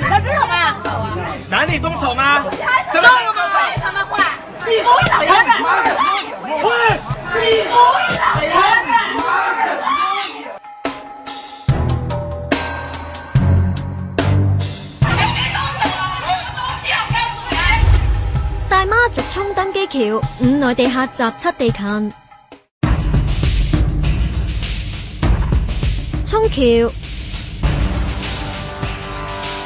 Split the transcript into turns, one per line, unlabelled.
他
知道
动手啊？
动手吗？
怎么？他们坏，不是老
人。
不老
大
妈直
冲登机桥，五
内地
下
闸七
地勤，冲桥。